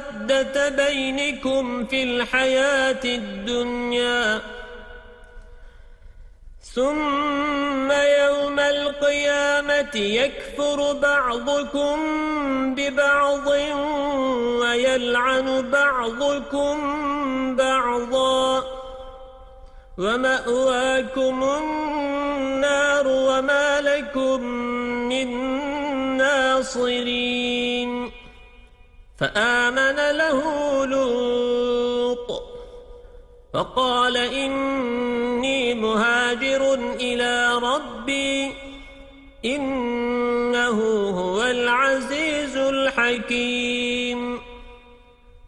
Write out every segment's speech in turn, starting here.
مودة بينكم في الحياة الدنيا ثم يوم القيامة يكفر بعضكم ببعض ويلعن بعضكم بعضا ومأواكم النار وما لكم من ناصرين فآمن له لوط فقال إني مهاجر إلى ربي إنه هو العزيز الحكيم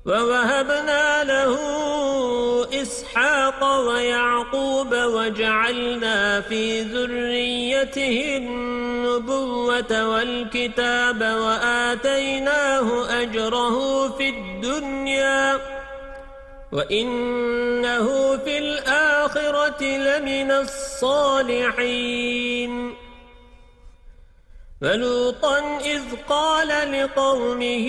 ووهبنا له إسحاق ويعقوب وجعلنا في ذريته النبوة والكتاب وآتيناه أجره في الدنيا وإنه في الآخرة لمن الصالحين. فلوطا إذ قال لقومه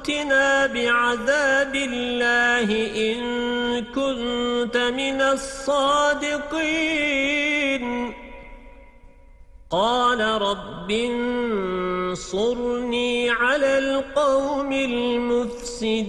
ائتنا بعذاب الله إن كنت من الصادقين. قال رب انصرني على القوم المفسدين.